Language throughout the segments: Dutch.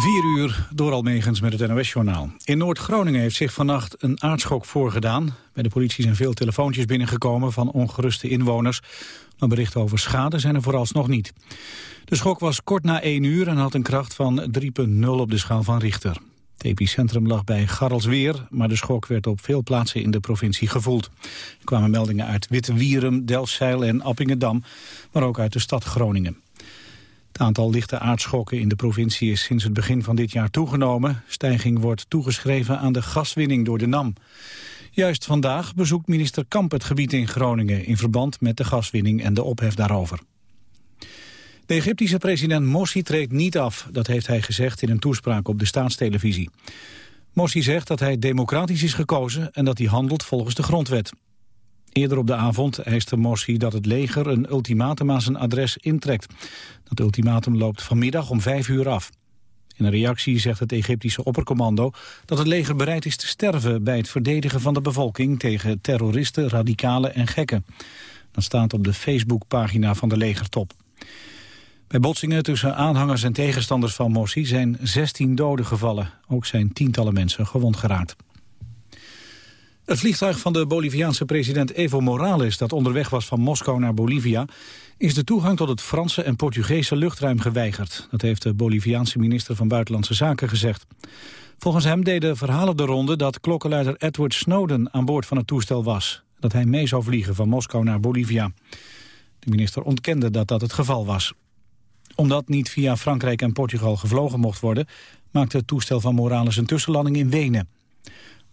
4 uur door Almegens met het NOS-journaal. In Noord-Groningen heeft zich vannacht een aardschok voorgedaan. Bij de politie zijn veel telefoontjes binnengekomen van ongeruste inwoners. Maar berichten over schade zijn er vooralsnog niet. De schok was kort na 1 uur en had een kracht van 3,0 op de schaal van Richter. Het epicentrum lag bij Garrelsweer, maar de schok werd op veel plaatsen in de provincie gevoeld. Er kwamen meldingen uit Wittewierum, Delfzijl en Appingedam, maar ook uit de stad Groningen. Het aantal lichte aardschokken in de provincie is sinds het begin van dit jaar toegenomen. Stijging wordt toegeschreven aan de gaswinning door de NAM. Juist vandaag bezoekt minister Kamp het gebied in Groningen... in verband met de gaswinning en de ophef daarover. De Egyptische president Morsi treedt niet af. Dat heeft hij gezegd in een toespraak op de staatstelevisie. Morsi zegt dat hij democratisch is gekozen... en dat hij handelt volgens de grondwet. Eerder op de avond eiste Morsi dat het leger een ultimatum aan zijn adres intrekt. Dat ultimatum loopt vanmiddag om vijf uur af. In een reactie zegt het Egyptische oppercommando dat het leger bereid is te sterven bij het verdedigen van de bevolking tegen terroristen, radicalen en gekken. Dat staat op de Facebookpagina van de legertop. Bij botsingen tussen aanhangers en tegenstanders van Morsi zijn 16 doden gevallen. Ook zijn tientallen mensen gewond geraakt. Het vliegtuig van de Boliviaanse president Evo Morales... dat onderweg was van Moskou naar Bolivia... is de toegang tot het Franse en Portugese luchtruim geweigerd. Dat heeft de Boliviaanse minister van Buitenlandse Zaken gezegd. Volgens hem deden verhalen de ronde dat klokkenluider Edward Snowden... aan boord van het toestel was. Dat hij mee zou vliegen van Moskou naar Bolivia. De minister ontkende dat dat het geval was. Omdat niet via Frankrijk en Portugal gevlogen mocht worden... maakte het toestel van Morales een tussenlanding in Wenen...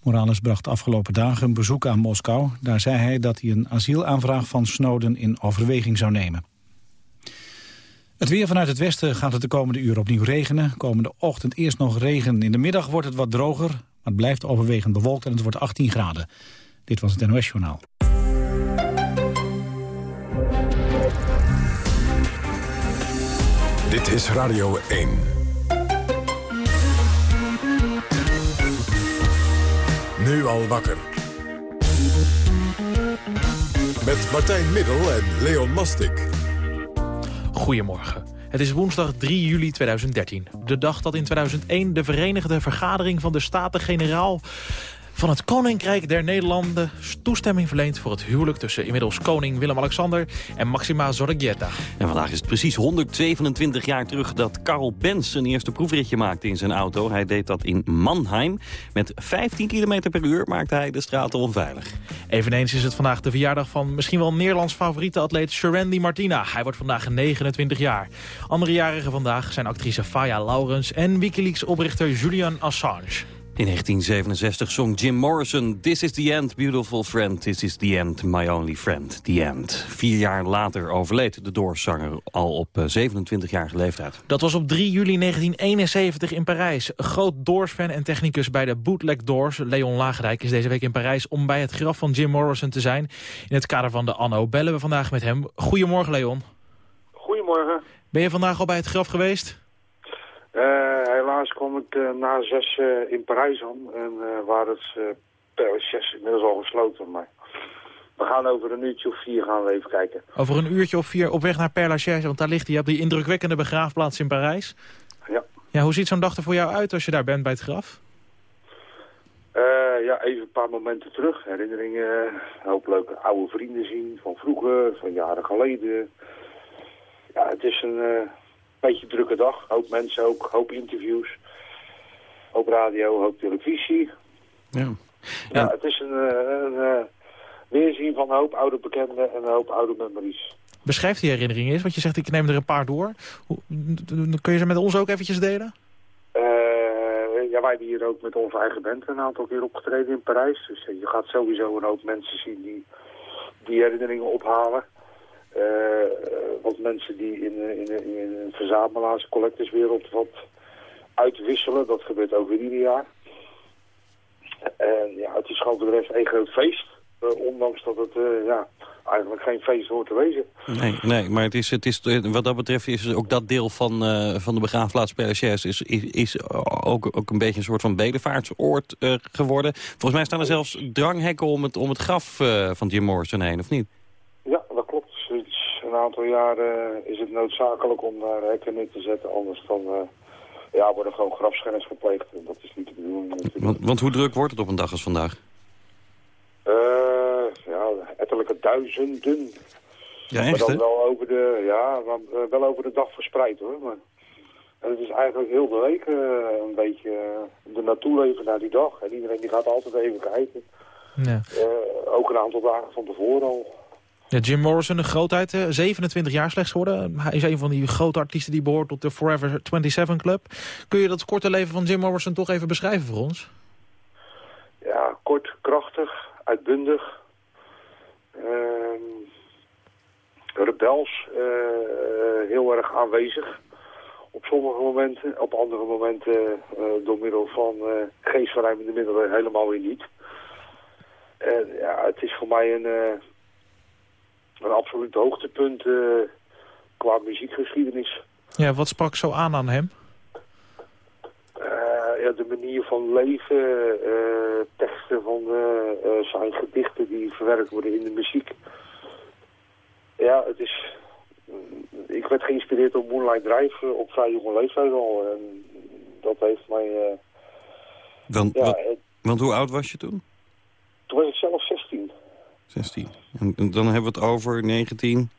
Morales bracht afgelopen dagen een bezoek aan Moskou. Daar zei hij dat hij een asielaanvraag van Snowden in overweging zou nemen. Het weer vanuit het westen gaat het de komende uur opnieuw regenen. Komende ochtend eerst nog regen. In de middag wordt het wat droger, maar het blijft overwegend bewolkt en het wordt 18 graden. Dit was het NOS Journaal. Dit is Radio 1. Nu al wakker. Met Martijn Middel en Leon Mastik. Goedemorgen. Het is woensdag 3 juli 2013. De dag dat in 2001 de Verenigde Vergadering van de Staten-Generaal van het Koninkrijk der Nederlanden toestemming verleent voor het huwelijk tussen inmiddels koning Willem-Alexander en Maxima Zorregieta. En vandaag is het precies 127 jaar terug dat Karl Benz zijn eerste proefritje maakte in zijn auto. Hij deed dat in Mannheim. Met 15 km per uur maakte hij de straten onveilig. Eveneens is het vandaag de verjaardag van misschien wel Nederlands favoriete atleet Sharandy Martina. Hij wordt vandaag 29 jaar. Andere jarigen vandaag zijn actrice Faya Laurens en Wikileaks-oprichter Julian Assange. In 1967 zong Jim Morrison This is the end, beautiful friend. This is the end, my only friend, the end. Vier jaar later overleed de Doors-zanger al op 27-jarige eh, leeftijd. Dat was op 3 juli 1971 in Parijs. Groot Doors-fan en technicus bij de Bootleg Doors, Leon Lagerijk... is deze week in Parijs om bij het graf van Jim Morrison te zijn. In het kader van de Anno bellen we vandaag met hem. Goedemorgen, Leon. Goedemorgen. Ben je vandaag al bij het graf geweest? Uh, helaas kwam ik uh, na zes uh, in Parijs aan. En waar het per zes inmiddels al gesloten. Maar we gaan over een uurtje of vier gaan we even kijken. Over een uurtje of vier op weg naar Père Lachaise. Want daar ligt hij op die indrukwekkende begraafplaats in Parijs. Ja. ja hoe ziet zo'n dag er voor jou uit als je daar bent bij het graf? ja, even een paar momenten terug. Herinneringen, een hoop leuke oude vrienden zien van vroeger, van jaren geleden. Ja, het is een beetje drukke dag. Hoop mensen ook, hoop interviews. Hoop radio, hoop televisie. Ja. Ja, het is een, een, een weerzien van een hoop oude bekenden en een hoop oude memories. Beschrijf die herinneringen eens, want je zegt ik neem er een paar door. Hoe, kun je ze met ons ook eventjes delen? Uh, ja, wij hebben hier ook met onze eigen band een aantal keer opgetreden in Parijs. Dus je gaat sowieso een hoop mensen zien die die herinneringen ophalen. Uh, wat mensen die in, in, in een verzamelaars- collectorswereld wat uitwisselen. Dat gebeurt ook weer ieder jaar. En ja, het is gewoon voor de groot feest. Ondanks dat het ja, eigenlijk geen feest hoort te wezen. Nee, nee maar het is, het is, wat dat betreft is ook dat deel van, van de begraafplaats Perchers is, is, is ook, ook een beetje een soort van bedevaartsoord geworden. Volgens mij staan er zelfs dranghekken om het, om het graf van Jim Morrison heen, of niet? Ja, dat klopt. Sinds een aantal jaren is het noodzakelijk om daar hekken in te zetten. Anders dan ja, worden gewoon grafschennis gepleegd. En dat is niet de bedoeling. Want, want hoe druk wordt het op een dag als vandaag? Eh, ja, ettelijke duizenden. Ja, maar echt dan hè? wel over de, ja, maar, eh, wel over de dag verspreid hoor. Maar, en het is eigenlijk heel de week eh, een beetje uh, er naartoe leven naar die dag. En iedereen die gaat altijd even kijken. Ja. Eh, ook een aantal dagen van tevoren al. Ja, Jim Morrison, een grootheid, eh, 27 jaar slechts geworden. Hij is een van die grote artiesten die behoort tot de Forever 27 Club. Kun je dat korte leven van Jim Morrison toch even beschrijven voor ons? Ja, kort, krachtig, uitbundig. Ehm rebels, eh, eh, heel erg aanwezig op sommige momenten. Op andere momenten eh, door middel van eh geestverruimende middelen helemaal weer niet. En ja, het is voor mij een, eh, een absoluut hoogtepunt eh, qua muziekgeschiedenis. Ja, wat sprak zo aan aan hem? Eh, ja, de manier van leven, eh, teksten van zijn gedichten die verwerkt worden in de muziek. Ja, het is... mm, Ik werd geïnspireerd door Moonlight Drive op vrij jonge leeftijd al. En dat heeft mij... eh, Dan, ja, wat- want hoe oud was je toen? toen was ik zelf 16. 16. En, dan hebben we het over 19,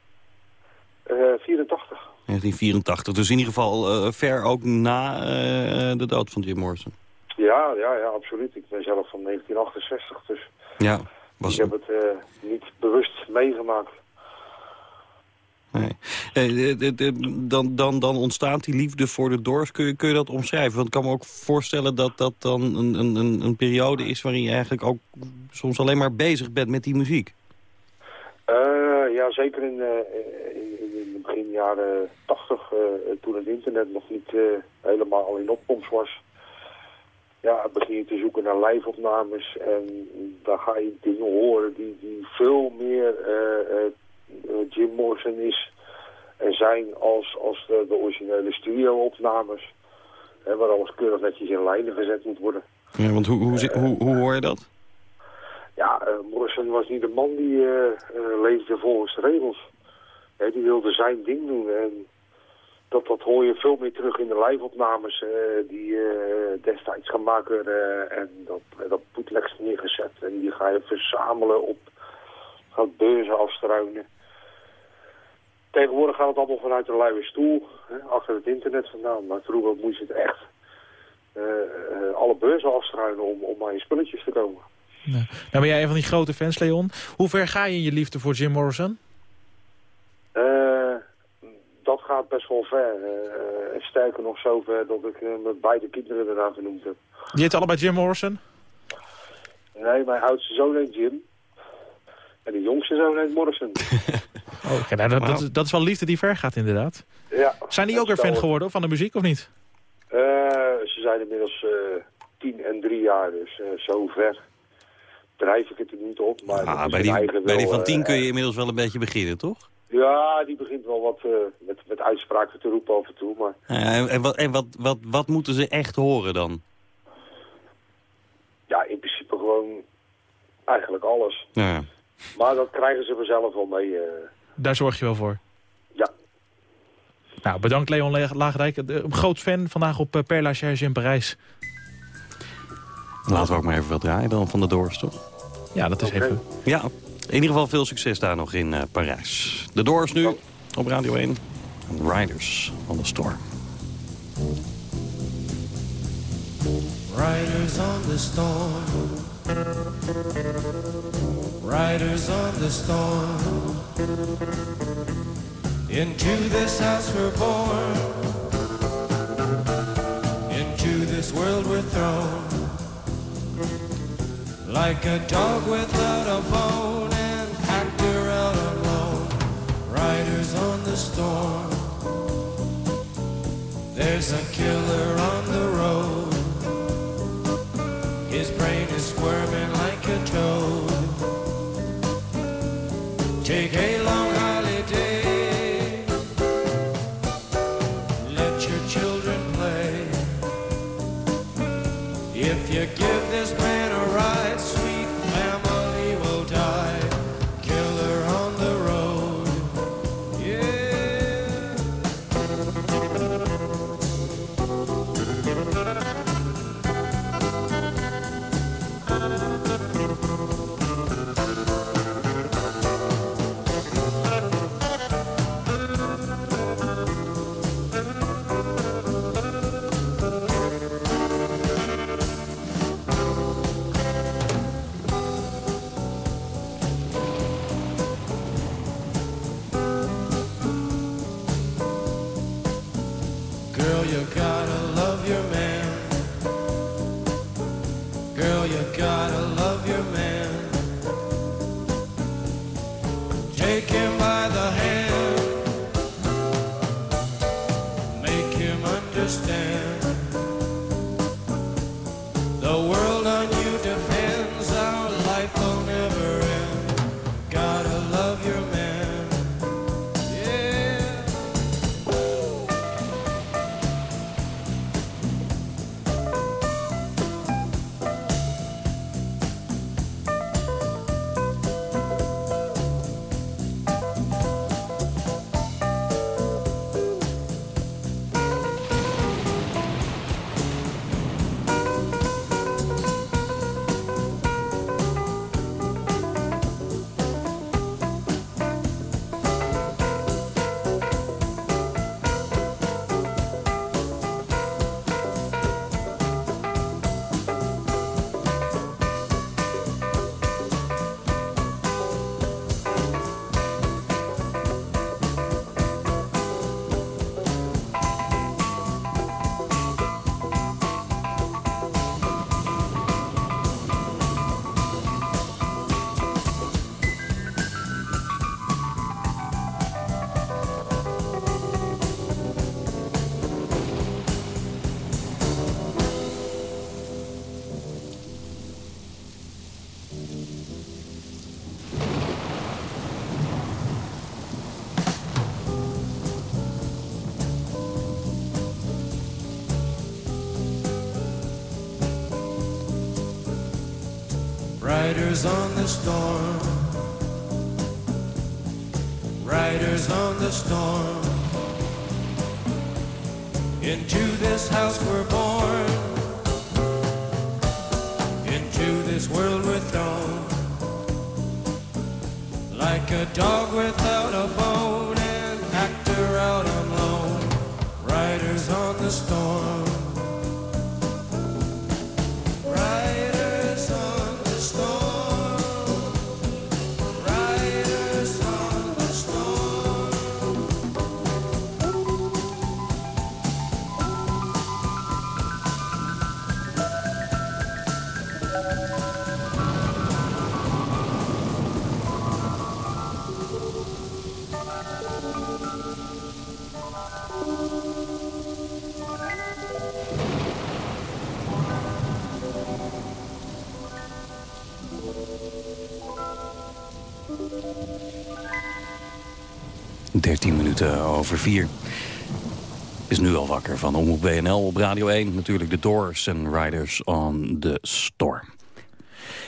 eh 84. 1984. Dus in ieder geval eh, ver ook na eh, de dood van Jim Morrison. Ja, ja, ja, absoluut. Ik ben zelf van 1968, dus Ja, was ik heb het eh, niet bewust meegemaakt. Eh, dan, dan, dan ontstaat die liefde voor de Doors. Kun je, kun je dat omschrijven? Want ik kan me ook voorstellen dat dat dan een, een, een, periode is... waarin je eigenlijk ook soms alleen maar bezig bent met die muziek. Eh, ja, zeker in, eh, in, begin jaren 80, eh, toen het internet nog niet helemaal in opkomst was. Ja, begin je te zoeken naar live-opnames en daar ga je dingen horen die, die veel meer Jim Morrison is en zijn als, als de, de originele studio-opnames. Hè, waar alles keurig netjes in lijnen gezet moet worden. Ja, want hoe, hoe, hoe, hoe hoor je dat? Ja, eh, Morrison was niet de man die eh, eh, leefde volgens de regels. Hè, die wilde zijn ding doen. En dat, dat hoor je veel meer terug in de live-opnames eh, die eh, destijds gemaakt werden. en dat, eh, dat bootlegs neergezet. En die ga je verzamelen op gaat beurzen afstruinen. Tegenwoordig gaat het allemaal vanuit de luie stoel. Hè, achter het internet vandaan. Maar vroeger moest je het echt eh, eh, alle beurzen afstruinen om, om aan je spulletjes te komen. Nou, nou ben jij een van die grote fans, Leon. Hoe ver ga je in je liefde voor Jim Morrison? Eh, dat gaat best wel ver. Sterker nog zo ver dat ik mijn beide kinderen eraan genoemd heb. Je heet allebei Jim Morrison? Nee, mijn oudste zoon heet Jim. En de jongste zoon heet Morrison. Oh, oké, nou, dat, dat, is- dat is wel liefde die ver gaat, inderdaad. ja. Zijn die ook weer fan geworden van de muziek, of niet? Eh, ze zijn inmiddels eh, tien en drie jaar, dus eh, zo ver drijf ik het er niet op. Maar Ah, bij, die, bij die van tien kun je inmiddels wel een beetje beginnen, toch? Ja, die begint wel wat eh, met, met uitspraken te roepen af en toe. Maar Ja, en en, wat, en wat, wat, wat moeten ze echt horen dan? ja, in principe gewoon eigenlijk alles. Ja. Maar dat krijgen ze vanzelf wel mee. eh. Daar zorg je wel voor. ja. Nou, bedankt Leon La- Lagerijk. Eh, Een groot fan vandaag op eh, Père Lachaise in Parijs. Laten we ook maar even wat draaien dan van de Doors, toch? Ja, dat is even... Ja, in ieder geval veel succes daar nog in eh, Parijs. De Doors nu op Radio 1. Riders on the Storm. Riders on the storm. Riders on the storm. Into this house we're born. Into this world we're thrown. Like a dog without a bone and packed around alone. Riders on the storm. There's a killer Riders on the storm. Riders on the storm. Into this house we're born. 10 minuten over 4. Is nu al wakker van Omroep BNL op Radio 1. Natuurlijk de Doors en Riders on the Storm.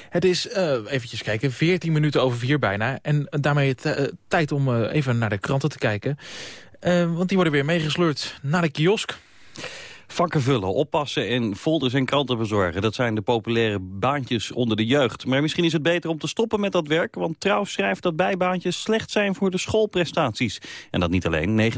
Het is, uh, eventjes kijken, 14 minuten over 4 bijna. En daarmee het eh, tijd om eh, even naar de kranten te kijken. want die worden weer meegesleurd naar de kiosk. Vakken vullen, oppassen en folders en kranten bezorgen. Dat zijn de populaire baantjes onder de jeugd. Maar misschien is het beter om te stoppen met dat werk... want Trouw schrijft dat bijbaantjes slecht zijn voor de schoolprestaties. En dat niet alleen. 39%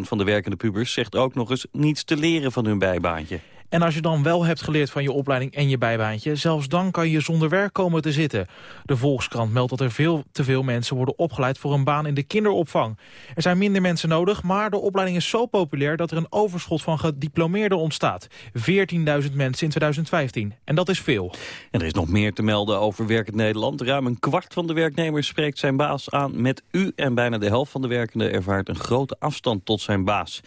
van de werkende pubers zegt ook nog eens... niets te leren van hun bijbaantje. En als je dan wel hebt geleerd van je opleiding en je bijbaantje... zelfs dan kan je zonder werk komen te zitten. De Volkskrant meldt dat er veel te veel mensen worden opgeleid... voor een baan in de kinderopvang. Er zijn minder mensen nodig, maar de opleiding is zo populair... dat er een overschot van gediplomeerden ontstaat. 14.000 mensen in 2015. En dat is veel. En er is nog meer te melden over werkend Nederland. Ruim een kwart van de werknemers spreekt zijn baas aan met u... en bijna de helft van de werkenden ervaart een grote afstand tot zijn baas.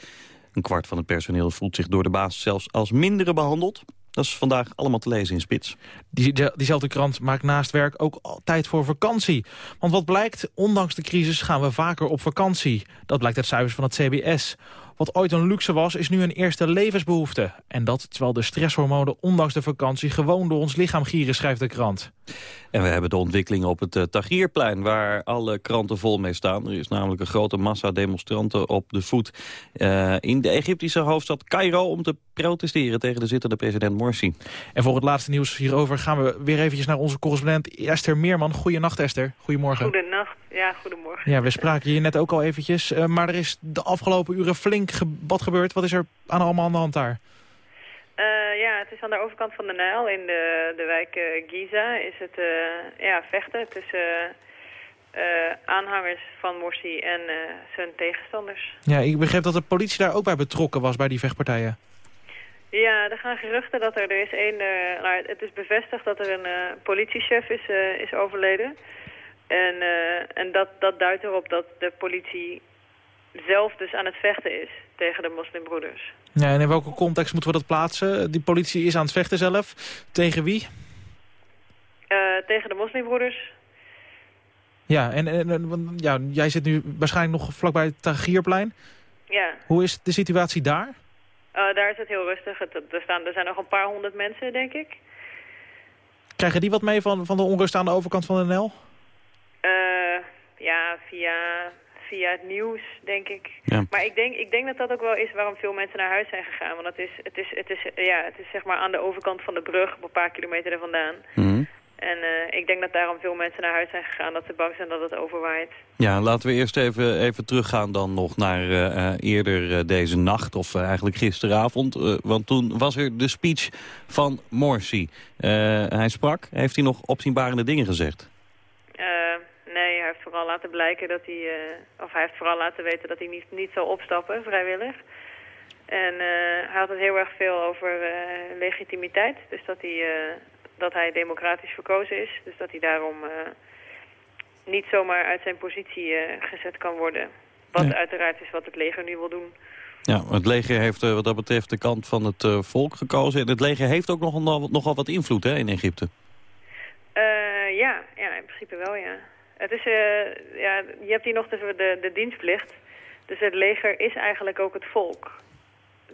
Een kwart van het personeel voelt zich door de baas zelfs als mindere behandeld. Dat is vandaag allemaal te lezen in Spits. Die, diezelfde krant maakt naast werk ook tijd voor vakantie. Want wat blijkt, ondanks de crisis gaan we vaker op vakantie. Dat blijkt uit cijfers van het CBS. Wat ooit een luxe was, is nu een eerste levensbehoefte. En dat terwijl de stresshormonen ondanks de vakantie gewoon door ons lichaam gieren, schrijft de krant. En we hebben de ontwikkeling op het uh, Tahrirplein, waar alle kranten vol mee staan. Er is namelijk een grote massa demonstranten op de voet uh, in de Egyptische hoofdstad Cairo... om te protesteren tegen de zittende president Morsi. En voor het laatste nieuws hierover gaan we weer eventjes naar onze correspondent Esther Meerman. Goedenacht Esther, goedemorgen. Goedenacht, ja, goedemorgen. Ja, we spraken hier net ook al eventjes, uh, maar er is de afgelopen uren flink wat gebeurd. Wat is er aan allemaal aan de hand daar? Uh, ja, het is aan de overkant van de Nijl in de, de wijk uh, Giza is het uh, ja, vechten tussen aanhangers van Morsi en zijn tegenstanders. Ja, ik begreep dat de politie daar ook bij betrokken was bij die vechtpartijen. Ja, er gaan geruchten dat er, er is één, eh, nou, het is bevestigd dat er een eh, politiechef is, eh, is overleden. En, eh, en dat, dat duidt erop dat de politie zelf dus aan het vechten is tegen de moslimbroeders. Ja, en in welke context moeten we dat plaatsen? Die politie is aan het vechten zelf. Tegen wie? Eh, tegen de moslimbroeders. Ja, en, en, ja, jij zit nu waarschijnlijk nog vlakbij het Tagierplein. Ja, Hoe is de situatie daar? Eh, daar is het heel rustig. Het, er, staan, er zijn nog een paar honderd mensen, denk ik. Krijgen die wat mee van, van de onrust aan de overkant van de NL? Eh, ja, via, via het nieuws, denk ik. Ja. Maar ik denk, ik denk dat dat ook wel is waarom veel mensen naar huis zijn gegaan. Want het is, het is, het is, ja, het is zeg maar aan de overkant van de brug, op een paar kilometer er vandaan. Mhm. En eh, ik denk dat daarom veel mensen naar huis zijn gegaan, dat ze bang zijn dat het overwaait. Ja, laten we eerst even, even teruggaan dan nog naar eh, eh, eerder deze nacht, of eigenlijk gisteravond. Want toen was er de speech van Morsi. Hij sprak, heeft hij nog opzienbarende dingen gezegd? Hij heeft vooral laten blijken dat hij, eh, of hij heeft vooral laten weten dat hij niet, niet zal opstappen, vrijwillig. En eh, hij had het heel erg veel over eh, legitimiteit, dus dat hij, dat hij democratisch verkozen is. Dus dat hij daarom niet zomaar uit zijn positie gezet kan worden. Wat Ja. uiteraard is wat het leger nu wil doen. Ja, het leger heeft wat dat betreft de kant van het volk gekozen. En het leger heeft ook nogal, nogal wat invloed hè, in Egypte. Ja, ja, in principe wel, ja. Het is, eh, ja, je hebt hier nog de, de, de dienstplicht. Dus het leger is eigenlijk ook het volk.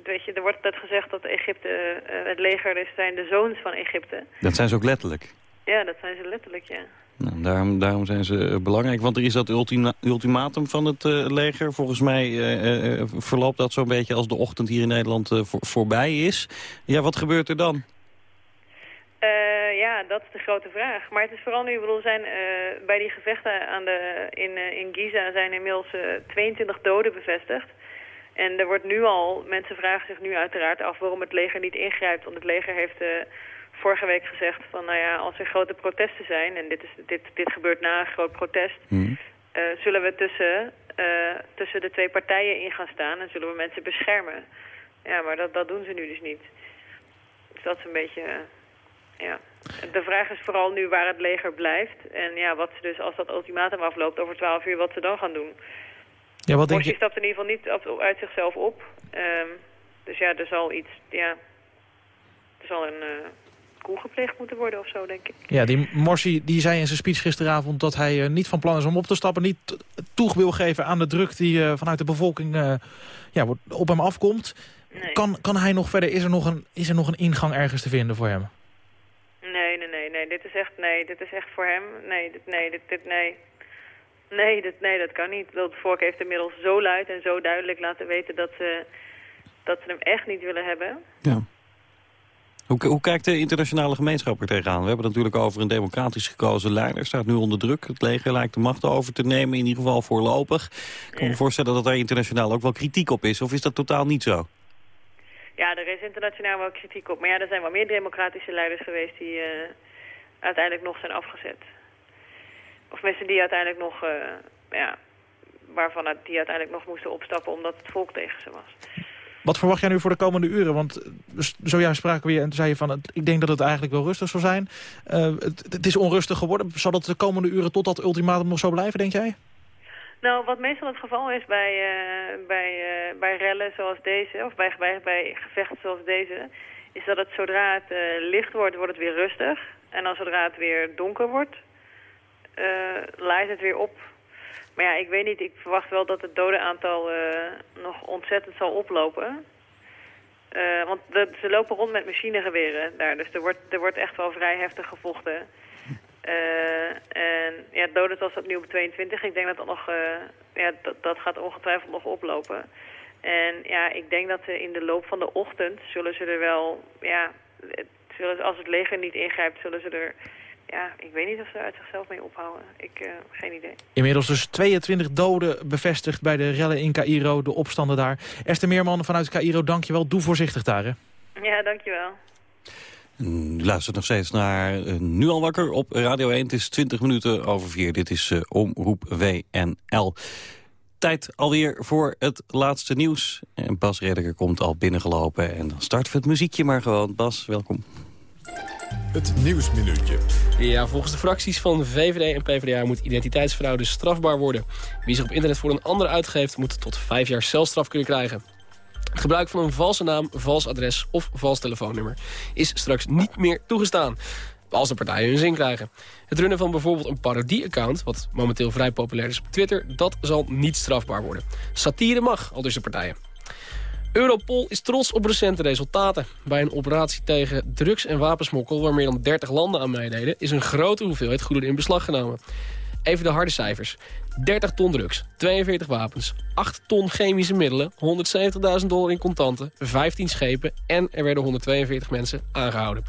Weet je, er wordt net gezegd dat Egypte, eh, het leger is, zijn de zoons van Egypte. Dat zijn ze ook letterlijk. Ja, dat zijn ze letterlijk, ja. Nou, daarom, daarom zijn ze eh, belangrijk. Want er is dat ultima- ultimatum van het leger. Volgens mij verloopt dat zo'n beetje als de ochtend hier in Nederland voor- voorbij is. Ja, wat gebeurt er dan? Eh, ja, dat is de grote vraag. Maar het is vooral nu, ik bedoel, zijn, eh, bij die gevechten aan de, in, eh, in Giza zijn inmiddels eh, 22 doden bevestigd. En er wordt nu al, mensen vragen zich nu uiteraard af waarom het leger niet ingrijpt. Want het leger heeft vorige week gezegd van, nou ja, als er grote protesten zijn, en dit, is, dit, dit gebeurt na een groot protest, Hm. eh, zullen we tussen, tussen de twee partijen in gaan staan en zullen we mensen beschermen. Ja, maar dat, dat doen ze nu dus niet. Dus dat is een beetje, ja. De vraag is vooral nu waar het leger blijft. En ja, wat ze dus als dat ultimatum afloopt over 12 uur, wat ze dan gaan doen. Ja, wat denk Morsi je? stapt in ieder geval niet uit zichzelf op. Ehm, dus ja, er zal iets, ja, er zal een koe gepleegd moeten worden of zo, denk ik. Ja, die Morsi die zei in zijn speech gisteravond dat hij eh, niet van plan is om op te stappen. Niet toeg wil geven aan de druk die eh, vanuit de bevolking ja, op hem afkomt. Nee. Kan, kan hij nog verder? Is er nog, een, is er nog een ingang ergens te vinden voor hem? Nee. Dit is echt, nee, dit is echt voor hem. Nee, dit, nee, dit, dit, nee. Nee, dit, nee, dat kan niet. Het volk heeft inmiddels zo luid en zo duidelijk laten weten dat ze, dat ze hem echt niet willen hebben. Ja. Hoe, hoe kijkt de internationale gemeenschap er tegenaan? We hebben het natuurlijk over een democratisch gekozen leider. Staat nu onder druk. Het leger lijkt de macht over te nemen, in ieder geval voorlopig. Ik kan me voorstellen dat daar internationaal ook wel kritiek op is. Of is dat totaal niet zo? Ja, er is internationaal wel kritiek op. Maar ja, er zijn wel meer democratische leiders geweest die eh, uiteindelijk nog zijn afgezet. Of mensen die uiteindelijk nog, eh, ja, waarvan het- die uiteindelijk nog moesten opstappen omdat het volk tegen ze was. Wat verwacht jij nu voor de komende uren? Want eh, zojuist spraken we je en toen zei je van... Ik denk dat het eigenlijk wel rustig zal zijn. Eh, het, het is onrustig geworden. Zal dat de komende uren tot dat ultimatum nog zo blijven, denk jij? Nou, wat meestal het geval is bij, bij, bij rellen zoals deze, of bij, bij, bij gevechten zoals deze, is dat het zodra het licht wordt, wordt het weer rustig. En dan zodra het weer donker wordt, eh laait het weer op. Maar ja, ik weet niet, ik verwacht wel dat het dodenaantal eh nog ontzettend zal oplopen. Eh, want ze lopen rond met machinegeweren daar, dus er wordt, er wordt echt wel vrij heftig gevochten. En ja, het dodental staat nu op 22. Ik denk dat dat nog, ja, dat, dat gaat ongetwijfeld nog oplopen. En ja, ik denk dat ze in de loop van de ochtend zullen ze er wel, ja, zullen ze, als het leger niet ingrijpt, zullen ze er, ja, ik weet niet of ze er uit zichzelf mee ophouden. Ik, eh, geen idee. Inmiddels dus 22 doden bevestigd bij de rellen in Cairo, de opstanden daar. Esther Meerman vanuit Cairo, dankjewel. Doe voorzichtig daar, hè. Ja, dankjewel. U luistert nog steeds naar eh, Nu al wakker op Radio 1. Het is 20 minuten over 4. Dit is eh, Omroep WNL. Tijd alweer voor het laatste nieuws. En Bas Redeker komt al binnengelopen. En dan starten we het muziekje maar gewoon. Bas, welkom. Het Nieuwsminuutje. Ja, volgens de fracties van VVD en PvdA moet identiteitsfraude strafbaar worden. Wie zich op internet voor een ander uitgeeft... moet tot vijf jaar celstraf kunnen krijgen. Het gebruik van een valse naam, vals adres of vals telefoonnummer... is straks niet meer toegestaan als de partijen hun zin krijgen. Het runnen van bijvoorbeeld een parodie-account... wat momenteel vrij populair is op Twitter... dat zal niet strafbaar worden. Satire mag, al dus de partijen. Europol is trots op recente resultaten. Bij een operatie tegen drugs- en wapensmokkel... waar meer dan 30 landen aan meededen... is een grote hoeveelheid goederen in beslag genomen. Even de harde cijfers. 30 ton drugs, 42 wapens, 8 ton chemische middelen... 170.000 dollar in contanten, 15 schepen... en er werden 142 mensen aangehouden.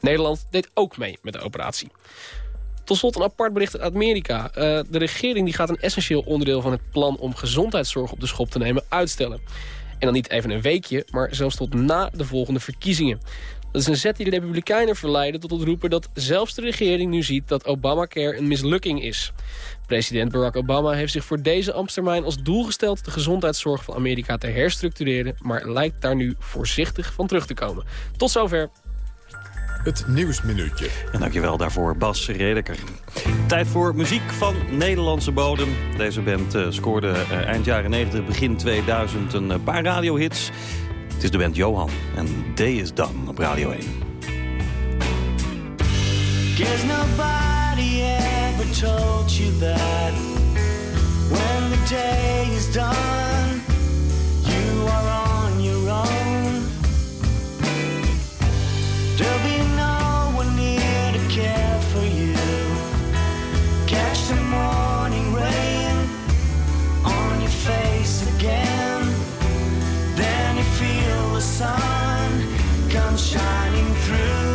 Nederland deed ook mee met de operatie. Tot slot een apart bericht uit Amerika. Uh, de regering die gaat een essentieel onderdeel van het plan... om gezondheidszorg op de schop te nemen uitstellen. En dan niet even een weekje, maar zelfs tot na de volgende verkiezingen. Dat is een zet die de Republikeinen verleiden tot het roepen dat zelfs de regering nu ziet dat Obamacare een mislukking is. President Barack Obama heeft zich voor deze ambtstermijn als doel gesteld de gezondheidszorg van Amerika te herstructureren, maar lijkt daar nu voorzichtig van terug te komen. Tot zover. Het Nieuwsminuutje. En dankjewel daarvoor, Bas Redeker. Tijd voor muziek van Nederlandse bodem. Deze band uh, scoorde uh, eind jaren 90, begin 2000 een uh, paar radiohits. Het is de band Johan en Day is Done op Radio 1. Guess nobody ever told you that When the day is done You are on your own There'll be sun come shining through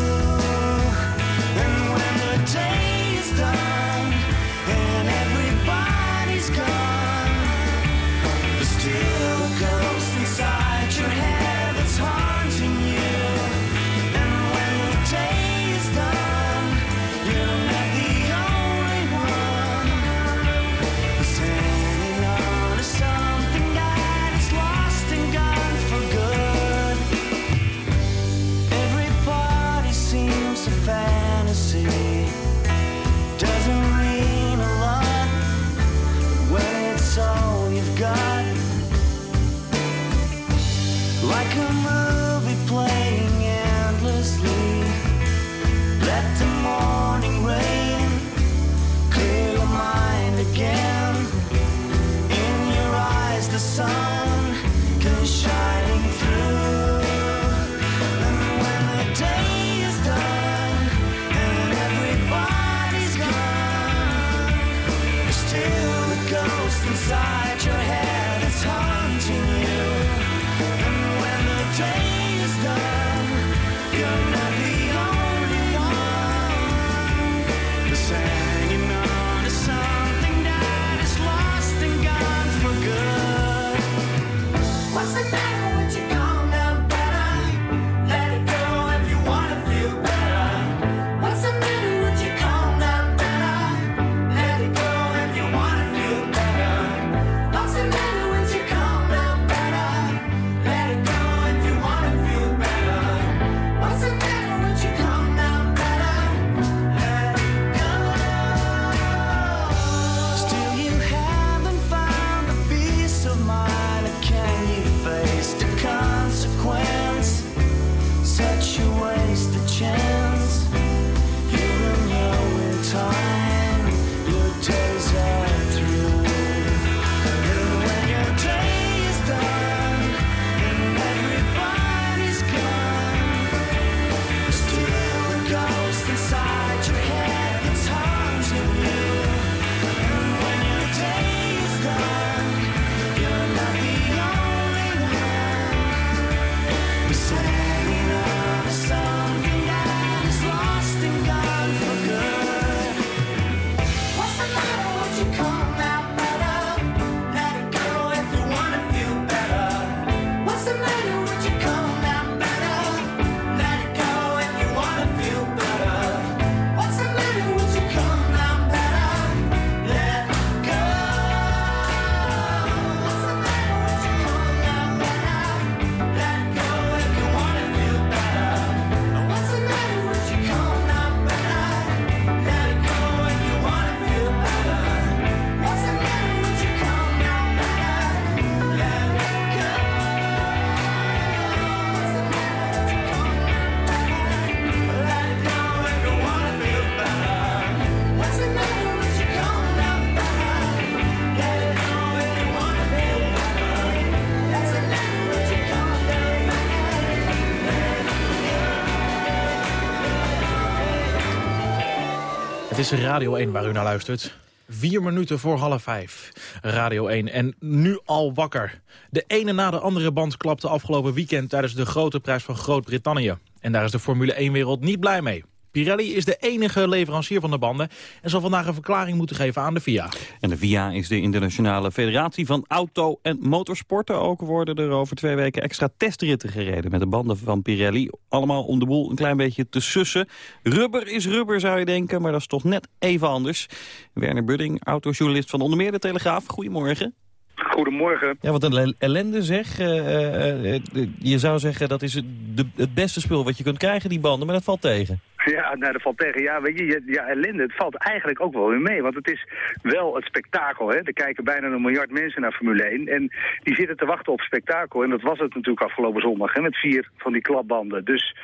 Radio 1 waar u naar luistert. Vier minuten voor half vijf. Radio 1 en nu al wakker. De ene na de andere band klapte afgelopen weekend... tijdens de grote prijs van Groot-Brittannië. En daar is de Formule 1-wereld niet blij mee. Pirelli is de enige leverancier van de banden... en zal vandaag een verklaring moeten geven aan de FIA. En de VIA is de internationale federatie van auto- en motorsporten. Ook worden er over twee weken extra testritten gereden met de banden van Pirelli. Allemaal om de boel een klein beetje te sussen. Rubber is rubber zou je denken, maar dat is toch net even anders. Werner Budding, autojournalist van onder meer de Telegraaf. Goedemorgen. Goedemorgen. Ja, wat een ellende zeg. Uh, uh, uh, je zou zeggen dat is het, de, het beste spul wat je kunt krijgen, die banden, maar dat valt tegen. Ja, nou, dat valt tegen. Ja, weet je, ja, ellende, het valt eigenlijk ook wel weer mee. Want het is wel het spektakel, hè. Er kijken bijna een miljard mensen naar Formule 1. En die zitten te wachten op spektakel. En dat was het natuurlijk afgelopen zondag, hè, met vier van die klapbanden. Dus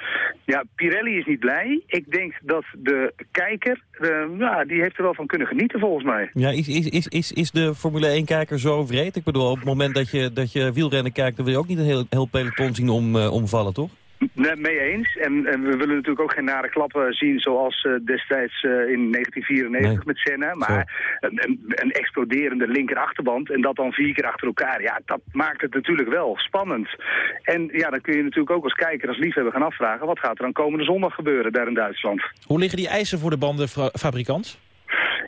ja, Pirelli is niet blij. Ik denk dat de kijker, ja, die heeft er wel van kunnen genieten volgens mij. Ja, is, is, is, is, is de Formule 1-kijker zo vreed? Ik bedoel, op het moment dat je, dat je wielrennen kijkt, dan wil je ook niet een heel, heel peloton zien om, uh, omvallen, toch? Nee, mee eens. En, en, we willen natuurlijk ook geen nare klappen zien zoals uh, destijds uh, in 1994 nee. met Senna. Maar een, een, een, exploderende linkerachterband en dat dan vier keer achter elkaar. Ja, dat maakt het natuurlijk wel spannend. En ja, dan kun je natuurlijk ook als kijker, als liefhebber gaan afvragen... wat gaat er dan komende zondag gebeuren daar in Duitsland? Hoe liggen die eisen voor de bandenfabrikant?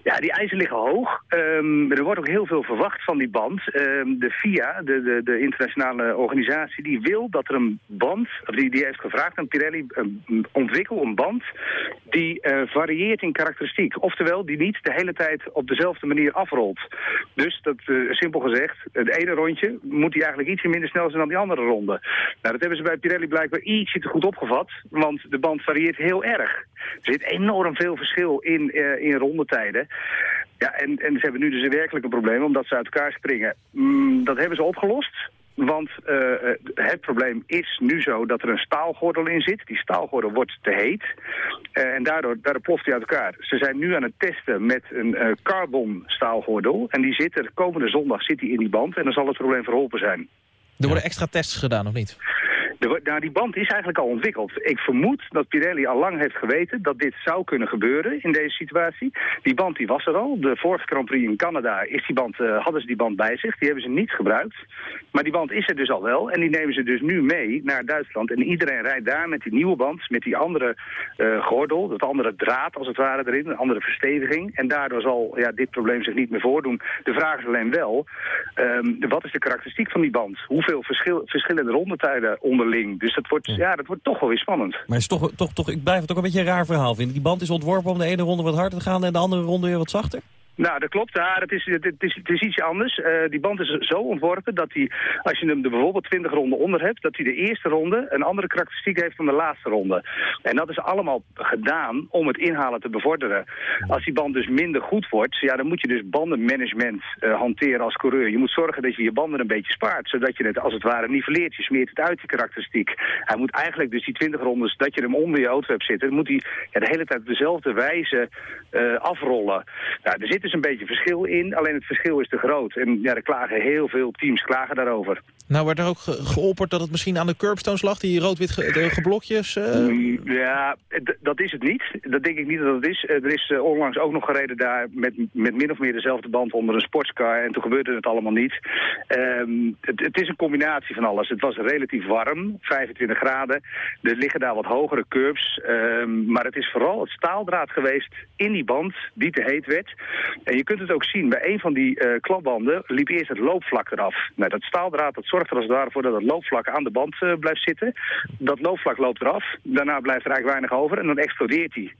Ja, die eisen liggen hoog. Um, er wordt ook heel veel verwacht van die band. Um, de FIA, de, de, de, internationale organisatie, die wil dat er een band, die, die heeft gevraagd aan Pirelli, um, ontwikkel een band die uh, varieert in karakteristiek. Oftewel, die niet de hele tijd op dezelfde manier afrolt. Dus, dat, uh, simpel gezegd, het ene rondje moet die eigenlijk ietsje minder snel zijn dan die andere ronde. Nou, dat hebben ze bij Pirelli blijkbaar ietsje te goed opgevat, want de band varieert heel erg. Er zit enorm veel verschil in, uh, in rondetijden. Ja, en, en ze hebben nu dus een probleem omdat ze uit elkaar springen. Mm, dat hebben ze opgelost. Want uh, het probleem is nu zo dat er een staalgordel in zit. Die staalgordel wordt te heet. Uh, en daardoor, daardoor ploft hij uit elkaar. Ze zijn nu aan het testen met een uh, carbon staalgordel. En die zit er, komende zondag zit die in die band. En dan zal het probleem verholpen zijn. Er worden extra tests gedaan, of niet? De, nou, die band is eigenlijk al ontwikkeld. Ik vermoed dat Pirelli al lang heeft geweten dat dit zou kunnen gebeuren in deze situatie. Die band die was er al. De vorige Grand Prix in Canada is die band, uh, hadden ze die band bij zich. Die hebben ze niet gebruikt. Maar die band is er dus al wel. En die nemen ze dus nu mee naar Duitsland. En iedereen rijdt daar met die nieuwe band, met die andere uh, gordel, dat andere draad als het ware erin, een andere versteviging. En daardoor zal ja, dit probleem zich niet meer voordoen. De vraag is alleen wel, um, wat is de karakteristiek van die band? Hoeveel verschil, verschillende rondetijden onderling? Dus dat wordt, ja. dat wordt toch wel weer spannend. Maar is toch, toch, toch, ik blijf het ook een beetje een raar verhaal vinden. Die band is ontworpen om de ene ronde wat harder te gaan en de andere ronde weer wat zachter? Nou, dat klopt. Ja, dat is, het, is, het is iets anders. Uh, die band is zo ontworpen dat hij, als je hem er bijvoorbeeld 20 ronden onder hebt, dat hij de eerste ronde een andere karakteristiek heeft dan de laatste ronde. En dat is allemaal gedaan om het inhalen te bevorderen. Als die band dus minder goed wordt, ja, dan moet je dus bandenmanagement uh, hanteren als coureur. Je moet zorgen dat je je banden een beetje spaart, zodat je het als het ware niveleert. Je smeert het uit, die karakteristiek. Hij moet eigenlijk dus die 20 rondes, dat je hem onder je auto hebt zitten, moet hij ja, de hele tijd op dezelfde wijze uh, afrollen. Nou, er zit dus een beetje verschil in, alleen het verschil is te groot. En ja, er klagen heel veel teams klagen daarover. Nou, werd er ook ge geopperd dat het misschien aan de curbstones lag, die rood-wit ge geblokjes? Uh... Ja, dat is het niet. Dat denk ik niet dat het is. Er is uh, onlangs ook nog gereden daar met, met min of meer dezelfde band onder een sportscar. En toen gebeurde het allemaal niet. Um, het, het, is een combinatie van alles. Het was relatief warm, 25 graden. Er liggen daar wat hogere curbs. Um, maar het is vooral het staaldraad geweest in die band die te heet werd. En je kunt het ook zien, bij een van die uh, klapbanden liep eerst het loopvlak eraf. Nou, dat staaldraad dat zorgt er als het ware voor dat het loopvlak aan de band uh, blijft zitten. Dat loopvlak loopt eraf, daarna blijft er eigenlijk weinig over en dan explodeert hij.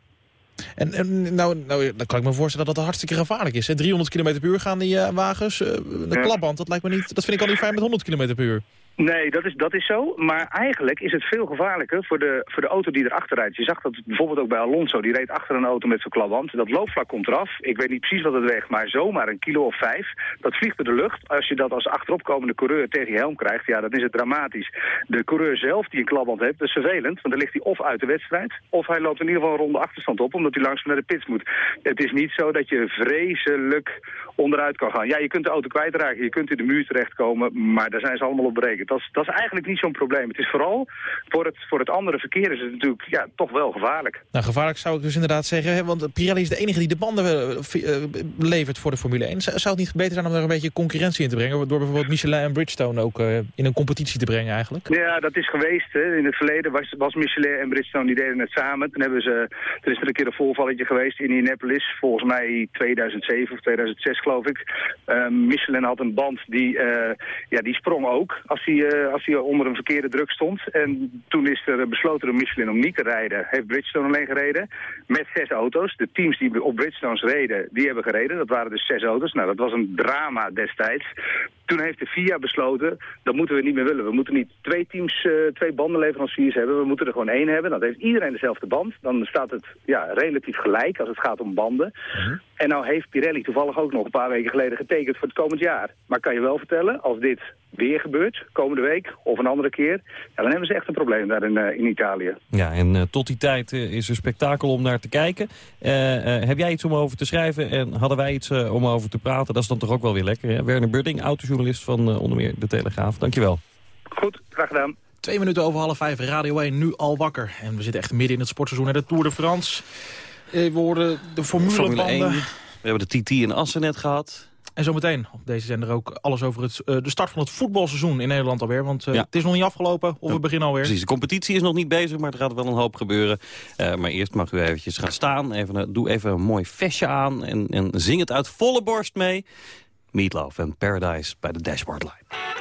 En, en nou, nou, dan kan ik me voorstellen dat dat hartstikke gevaarlijk is. Hè? 300 km per uur gaan die uh, wagens. Uh, de klapband, dat, lijkt me niet, dat vind ik al niet fijn met 100 km per uur. Nee, dat is, dat is zo. Maar eigenlijk is het veel gevaarlijker voor de, voor de auto die erachter rijdt. Je zag dat bijvoorbeeld ook bij Alonso. Die reed achter een auto met zijn klapband. Dat loopvlak komt eraf. Ik weet niet precies wat het weegt, maar zomaar een kilo of vijf. Dat vliegt door de lucht. Als je dat als achteropkomende coureur tegen je helm krijgt, ja, dan is het dramatisch. De coureur zelf die een klapband heeft, dat is vervelend. Want dan ligt hij of uit de wedstrijd, of hij loopt in ieder geval een ronde achterstand op, omdat hij langzaam naar de pits moet. Het is niet zo dat je vreselijk onderuit kan gaan. Ja, je kunt de auto kwijtraken, je kunt in de muur terechtkomen, maar daar zijn ze allemaal op berekend. Dat is, dat is eigenlijk niet zo'n probleem. Het is vooral voor het, voor het andere verkeer is het natuurlijk ja, toch wel gevaarlijk. Nou, gevaarlijk zou ik dus inderdaad zeggen. Hè, want Pirelli is de enige die de banden eh, eh, levert voor de Formule 1. Zou het niet beter zijn om er een beetje concurrentie in te brengen? Door bijvoorbeeld Michelin en Bridgestone ook eh, in een competitie te brengen eigenlijk? Ja, dat is geweest. Hè. In het verleden was, was Michelin en Bridgestone, die deden het samen. Toen hebben ze, er is er een keer een voorvalletje geweest in Indianapolis, volgens mij 2007 of 2006 geloof ik. Ehm, Michelin had een band die, ja, die sprong ook als hij, eh, als hij onder een verkeerde druk stond. En toen is er besloten door Michelin om niet te rijden. Heeft Bridgestone alleen gereden met zes auto's. De teams die op Bridgestones reden, die hebben gereden. Dat waren dus zes auto's. Nou, dat was een drama destijds. Toen heeft de FIA besloten, dat moeten we niet meer willen. We moeten niet twee teams, eh, twee bandenleveranciers hebben. We moeten er gewoon één hebben. Dan heeft iedereen dezelfde band. Dan staat het ja, relatief gelijk als het gaat om banden. En nou heeft Pirelli toevallig ook nog een paar weken geleden getekend voor het komend jaar. Maar kan je wel vertellen, als dit weer gebeurt, komende week of een andere keer... Ja, dan hebben ze echt een probleem daar in, eh, in Italië. Ja, en eh, tot die tijd eh, is er spektakel om naar te kijken. Eh, eh, heb jij iets om over te schrijven en hadden wij iets om over te praten? Dat is dan toch ook wel weer lekker, hè? Werner Budding, autojournalist van onder meer De Telegraaf. Dankjewel. Goed, graag gedaan. Twee minuten over half vijf, Radio 1, nu al wakker. En we zitten echt midden in het sportseizoen, hè, de Tour de France. Eh, We horen de Formule formulebanden. 1. We hebben de TT in Assen net gehad. En zometeen op deze zender ook alles over het, eh, de start van het voetbalseizoen in Nederland alweer. Want eh, Ja. het is nog niet afgelopen, of we beginnen alweer. Precies, de competitie is nog niet bezig, maar er gaat wel een hoop gebeuren. Eh, maar eerst mag u eventjes gaan staan. Even, doe even een mooi vestje aan en, en zing het uit volle borst mee. Meatloaf en Paradise bij de Dashboard Line.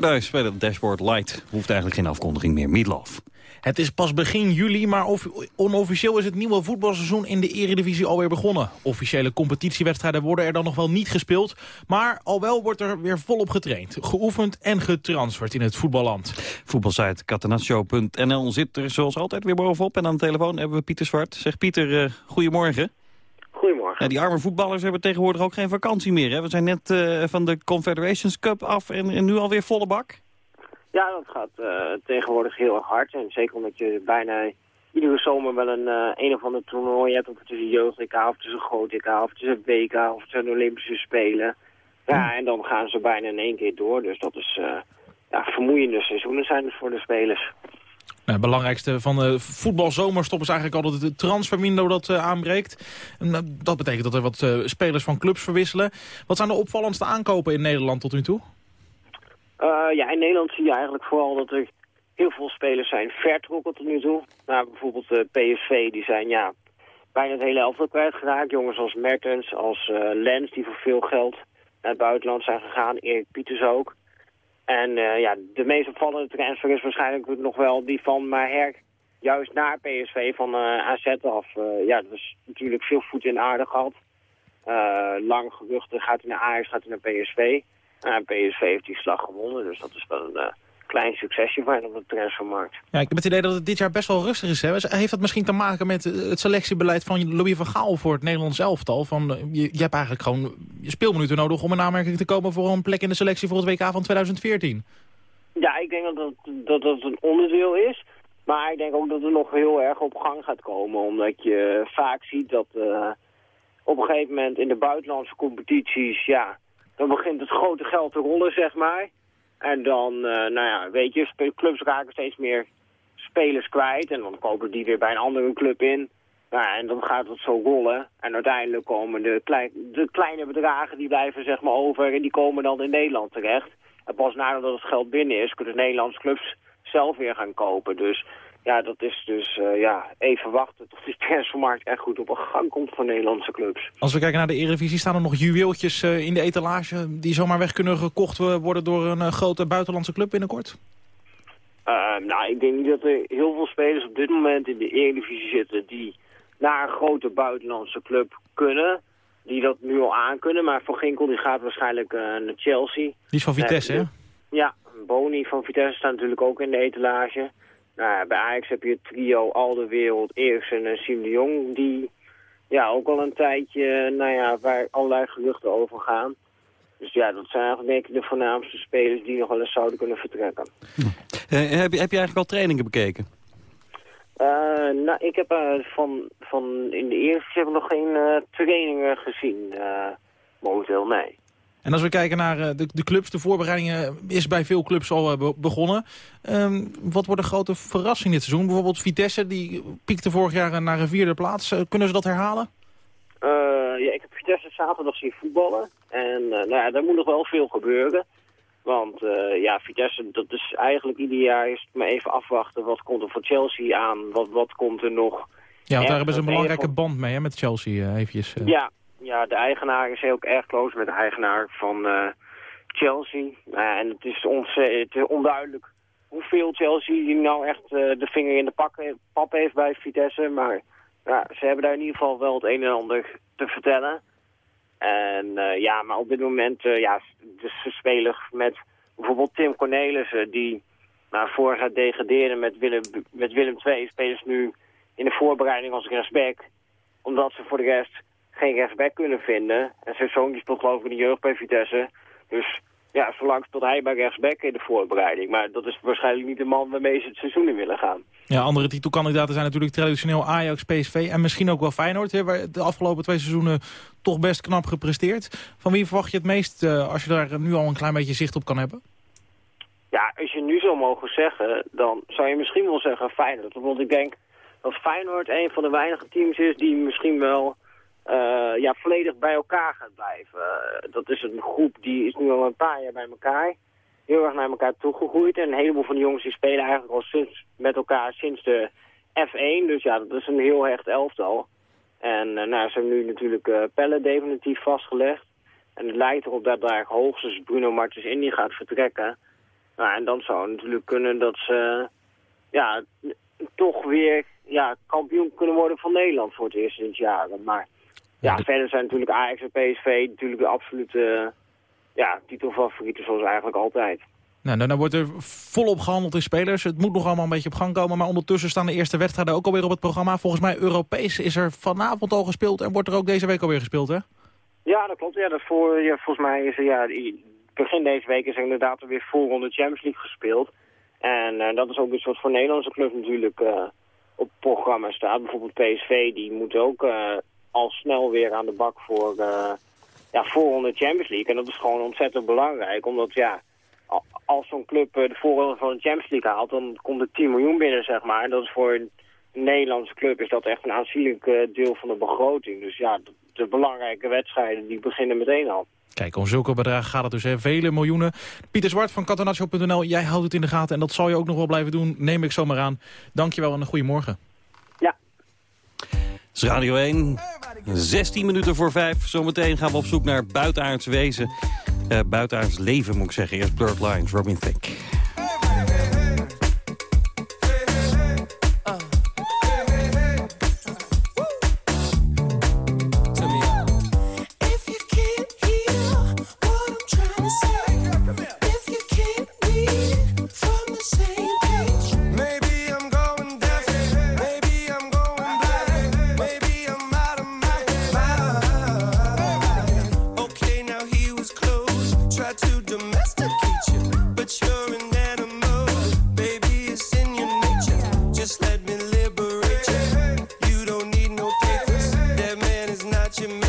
Paradise bij het Dashboard Light. Hoeft eigenlijk geen afkondiging meer. Meatloaf. Het is pas begin juli, maar of- onofficieel is het nieuwe voetbalseizoen in de Eredivisie alweer begonnen. Officiële competitiewedstrijden worden er dan nog wel niet gespeeld, maar al wel wordt er weer volop getraind, geoefend en getransferd in het voetballand. Voetbalsite catenaccio.nl zit er zoals altijd weer bovenop. En aan de telefoon hebben we Pieter Zwart. Zeg Pieter, eh, goedemorgen. Goedemorgen. Ja, die arme voetballers hebben tegenwoordig ook geen vakantie meer. Hè? We zijn net eh, van de Confederations Cup af en, en nu alweer volle bak. Ja, dat gaat eh, tegenwoordig heel erg hard. En zeker omdat je bijna iedere zomer wel een eh, een of ander toernooi hebt. Of het is een jeugd-EK, of het is een groot-EK, of het is een WK, of het zijn Olympische Spelen. Ja, en dan gaan ze bijna in één keer door. Dus dat is ja, vermoeiende seizoenen zijn het voor de spelers. Nou, het belangrijkste van de voetbalzomerstop is eigenlijk altijd het transferwindow dat eh, aanbreekt. En, eh, dat betekent dat er wat eh, spelers van clubs verwisselen. Wat zijn de opvallendste aankopen in Nederland tot nu toe? Ja, in Nederland zie je eigenlijk vooral dat er heel veel spelers zijn vertrokken tot nu toe. Nou, bijvoorbeeld de PSV, die zijn ja, bijna het hele elftal kwijtgeraakt. Jongens als Mertens, als Lens, die voor veel geld naar het buitenland zijn gegaan. Erik Pieters ook. En eh, ja, de meest opvallende transfer is waarschijnlijk nog wel die van Maher. Juist naar PSV van eh, AZ af. Eh, ja, dat is natuurlijk veel voet in aarde gehad. Eh, lang geruchten, gaat hij naar Ajax, gaat hij naar PSV. En PSV heeft die slag gewonnen, dus dat is wel een klein succesje hen op de transfermarkt. Ja, ik heb het idee dat het dit jaar best wel rustig is. Hè? Heeft dat misschien te maken met eh, het selectiebeleid van Louis van Gaal voor het Nederlands elftal? Van, eh, je, je hebt eigenlijk gewoon speelminuten nodig om in aanmerking te komen voor een plek in de selectie voor het WK van 2014. Ja, ik denk dat dat, dat dat een onderdeel is. Maar ik denk ook dat het nog heel erg op gang gaat komen. Omdat je vaak ziet dat eh, op een gegeven moment in de buitenlandse competities... ja, dan begint het grote geld te rollen, zeg maar. En dan, eh, nou ja, weet je, clubs raken steeds meer spelers kwijt. En dan kopen die weer bij een andere club in. Nou, ja, en dan gaat het zo rollen. En uiteindelijk komen de, klein, de kleine bedragen die blijven zeg maar over... en die komen dan in Nederland terecht. En pas nadat het geld binnen is, kunnen Nederlandse clubs zelf weer gaan kopen. Dus ja, dat is dus eh, ja, even wachten tot die transfermarkt echt goed op een gang komt voor Nederlandse clubs. Als we kijken naar de Eredivisie staan er nog juweeltjes eh, in de etalage... die zomaar weg kunnen gekocht worden door een eh, grote buitenlandse club binnenkort? Eh, nou, ik denk niet dat er heel veel spelers op dit moment in de Eredivisie zitten die naar een grote buitenlandse club kunnen. Die dat nu al aankunnen. Maar Van Ginkel die gaat waarschijnlijk naar Chelsea. Die is van Vitesse, hè? Ja, Boni van Vitesse staat natuurlijk ook in de etalage. Nou, bij Ajax heb je het trio Alderwereld, Eriksen en Siem de Jong... die ja, ook al een tijdje, nou ja, waar allerlei geruchten over gaan. Dus ja, dat zijn eigenlijk denk ik de voornaamste spelers die nog wel eens zouden kunnen vertrekken. Eh, heb, je, heb je eigenlijk al trainingen bekeken? Eh, nou, ik heb eh, van, van in de eerste heb ik nog geen trainingen gezien. momenteel, nee. En als we kijken naar eh, de, de clubs, de voorbereidingen is bij veel clubs al eh, be- begonnen. Ehm, wat wordt een grote verrassing dit seizoen? Bijvoorbeeld Vitesse, die piekte vorig jaar eh, naar een vierde plaats. Kunnen ze dat herhalen? Ja, ik heb Vitesse zaterdag zien voetballen. En nou ja, daar moet nog wel veel gebeuren. Want ja, Vitesse, dat is eigenlijk ieder jaar is het maar even afwachten. Wat komt er voor Chelsea aan? Wat, wat komt er nog? Ja, want daar hebben ze een belangrijke band mee hè, met Chelsea. eventjes. Ja, ja, de eigenaar is ook erg close met de eigenaar van eh, Chelsea. Ja, en het is, ons, eh, het onduidelijk hoeveel Chelsea nou echt eh, de vinger in de pak, pap heeft bij Vitesse. Maar ja, ze hebben daar in ieder geval wel het een en ander te vertellen. En eh, ja, maar op dit moment, eh, ja, dus ze spelen met bijvoorbeeld Tim Cornelissen, die nou, vorig jaar degradeerde met Willem, met Willem II, spelen ze nu in de voorbereiding als rechtsback. Omdat ze voor de rest geen rechtsback kunnen vinden. En zijn zoon die speelt geloof ik in de jeugd bij Vitesse. Dus ja, zolang speelt hij bij rechtsback in de voorbereiding. Maar dat is waarschijnlijk niet de man waarmee ze het seizoen in willen gaan. Ja, andere titelkandidaten zijn natuurlijk traditioneel Ajax, PSV en misschien ook wel Feyenoord. Hè, waar de afgelopen twee seizoenen toch best knap gepresteerd. Van wie verwacht je het meest eh, als je daar nu al een klein beetje zicht op kan hebben? Ja, als je nu zou mogen zeggen, dan zou je misschien wel zeggen Feyenoord. Want ik denk dat Feyenoord een van de weinige teams is die misschien wel eh, ja, volledig bij elkaar gaat blijven. Eh, dat is een groep die is nu al een paar jaar bij elkaar. Heel erg naar elkaar toegegroeid. En een heleboel van de jongens die spelen eigenlijk al sinds, met elkaar sinds de F1. Dus ja, dat is een heel hecht elftal. En eh, nou, ze hebben nu natuurlijk eh Pelle definitief vastgelegd. En het lijkt erop dat daar hoogstens Bruno Martens Indy gaat vertrekken. Nou, en dan zou het natuurlijk kunnen dat ze ja, toch weer ja, kampioen kunnen worden van Nederland voor het eerst sinds jaren. Maar ja, verder zijn natuurlijk Ajax en PSV natuurlijk de absolute ja, titelfavorieten zoals eigenlijk altijd. Nou, dan, dan wordt er volop gehandeld in spelers. Het moet nog allemaal een beetje op gang komen. Maar ondertussen staan de eerste wedstrijden ook alweer op het programma. Volgens mij Europees is er vanavond al gespeeld. En wordt er ook deze week alweer gespeeld, hè? Ja, dat klopt. Ja, dat voor, ja, volgens mij is er, ja, begin deze week is er inderdaad weer voorronde Champions League gespeeld. En eh, dat is ook iets wat voor Nederlandse clubs natuurlijk eh, op het programma staat. Bijvoorbeeld PSV, die moet ook eh, al snel weer aan de bak voor, eh ja, voorronde Champions League. En dat is gewoon ontzettend belangrijk, omdat ja, al- als zo'n club eh, de voorronde van de Champions League haalt, dan komt er 10 miljoen binnen, zeg maar. En dat is voor een Nederlandse club is dat echt een aanzienlijk eh, deel van de begroting. Dus ja, de, belangrijke wedstrijden die beginnen meteen al. Kijk, om zulke bedragen gaat het dus, hè. Vele miljoenen. Pieter Zwart van catenaccio.nl, jij houdt het in de gaten. En dat zal je ook nog wel blijven doen, neem ik zomaar aan. Dankjewel en een goede morgen. Het Radio 1, 16 minuten voor 5. Zometeen gaan we op zoek naar buitenaards wezen. Eh buitenaards leven, moet ik zeggen. Eerst Blurred Lines, Robin Thicke. you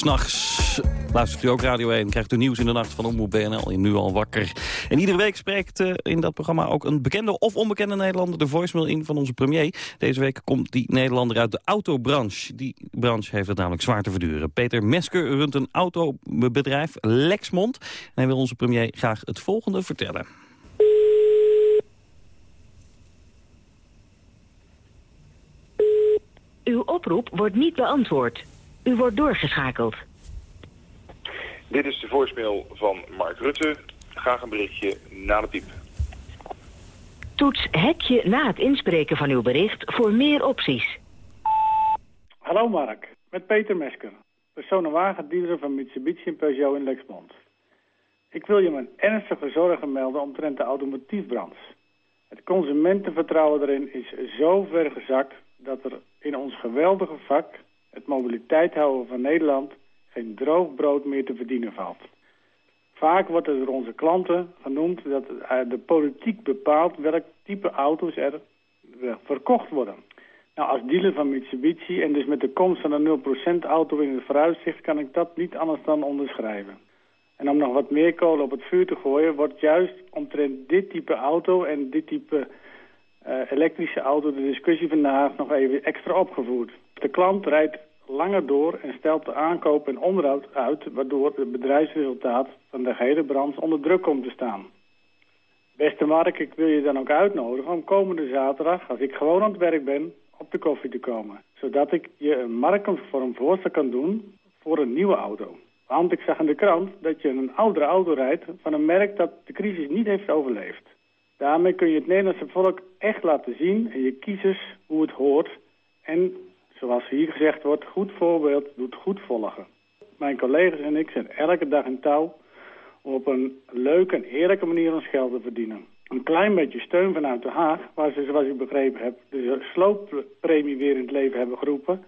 S'nachts luistert u ook Radio 1, krijgt u nieuws in de nacht van Omroep BNL in Nu al wakker. En iedere week spreekt eh, in dat programma ook een bekende of onbekende Nederlander de voicemail in van onze premier. Deze week komt die Nederlander uit de autobranche. Die branche heeft het namelijk zwaar te verduren. Peter Mesker runt een autobedrijf, Lexmond. En hij wil onze premier graag het volgende vertellen. Uw oproep wordt niet beantwoord. U wordt doorgeschakeld. Dit is de voicemail van Mark Rutte. Graag een berichtje na de piep. Toets hekje na het inspreken van uw bericht voor meer opties. Hallo Mark, met Peter Mesker, personenwagendealer van Mitsubishi en Peugeot in Lexmond. Ik wil je mijn ernstige zorgen melden omtrent de automotiefbranche. Het consumentenvertrouwen erin is zo ver gezakt dat er in ons geweldige vak, het mobiliteit houden van Nederland, geen droog brood meer te verdienen valt. Vaak wordt het door onze klanten genoemd dat eh, de politiek bepaalt welk type auto's er eh, verkocht worden. Nou, als dealer van Mitsubishi en dus met de komst van een 0% auto in het vooruitzicht kan ik dat niet anders dan onderschrijven. En om nog wat meer kolen op het vuur te gooien, wordt juist omtrent dit type auto en dit type eh, elektrische auto de discussie vandaag nog even extra opgevoerd. De klant rijdt langer door en stelt de aankoop en onderhoud uit... waardoor het bedrijfsresultaat van de gehele branche onder druk komt te staan. Beste Mark, ik wil je dan ook uitnodigen om komende zaterdag... als ik gewoon aan het werk ben, op de koffie te komen. Zodat ik je een marktconform voorstel kan doen voor een nieuwe auto. Want ik zag in de krant dat je een oudere auto rijdt... van een merk dat de crisis niet heeft overleefd. Daarmee kun je het Nederlandse volk echt laten zien en je kiezers hoe het hoort. En, zoals hier gezegd wordt, goed voorbeeld doet goed volgen. Mijn collega's en ik zijn elke dag in touw om op een leuke en eerlijke manier ons geld te verdienen. Een klein beetje steun vanuit Den Haag, waar ze, zoals ik begrepen heb, de slooppremie weer in het leven hebben geroepen,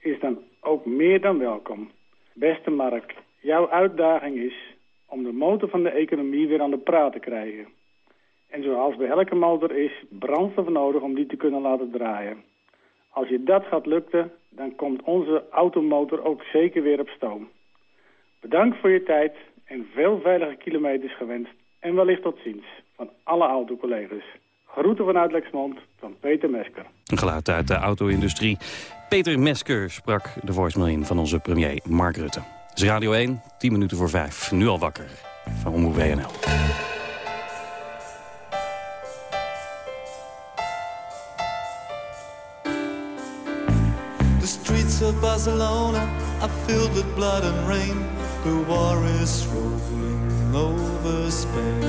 is dan ook meer dan welkom. Beste Mark, jouw uitdaging is om de motor van de economie weer aan de praat te krijgen. En zoals bij elke motor is brandstof nodig om die te kunnen laten draaien. Als je dat gaat lukken, dan komt onze automotor ook zeker weer op stoom. Bedankt voor je tijd en veel veilige kilometers gewenst. En wellicht tot ziens van alle autocollega's. Groeten vanuit Lexmond van Peter Mesker. Een geluid uit de auto-industrie. Peter Mesker sprak de voicemail in van onze premier Mark Rutte. Het is Radio 1, 10 minuten voor 5. Nu al wakker van Omroep WNL. Streets of Barcelona are filled with blood and rain. The war is rolling over Spain.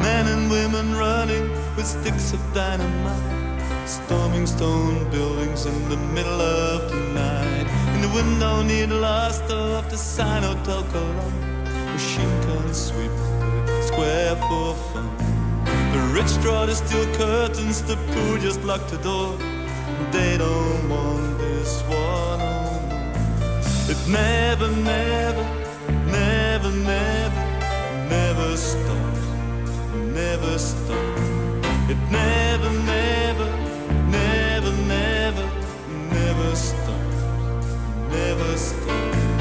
Men and women running with sticks of dynamite, storming stone buildings in the middle of the night. In the window near the last of the sign Hotel Colón, machine guns sweep the square for fun. The rich draw the steel curtains, the poor just lock the door. They don't want never, never, never, never, never stops, never stops. It never, never, never, never, never stops, never stops.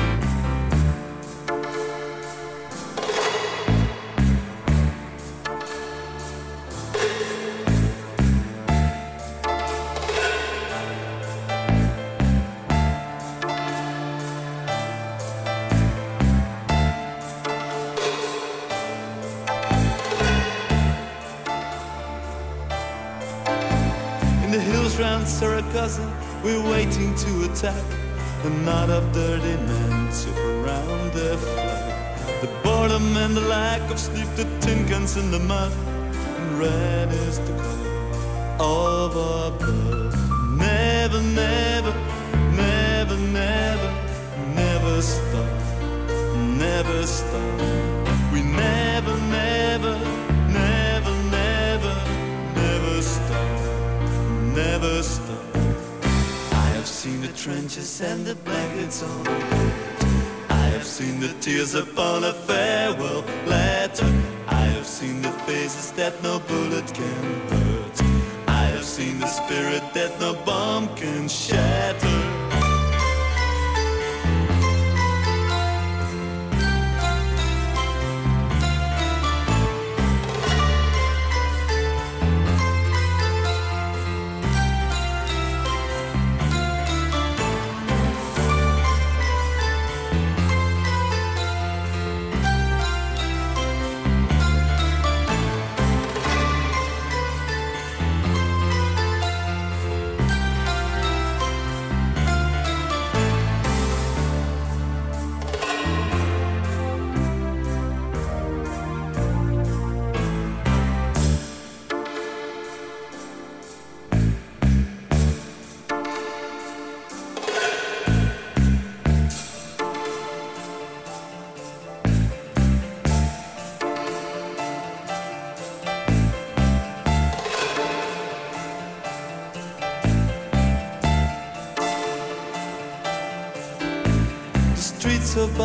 Attack. A knot of dirty men surround their flag. The boredom and the lack of sleep, the tin cans in the mud. And red is the color of our blood. Never, never, never, never, never stop. Never stop. We never, trenches and the blankets on. I have seen the tears upon a farewell letter. I have seen the faces that no bullet can hurt. I have seen the spirit that no bomb can shatter.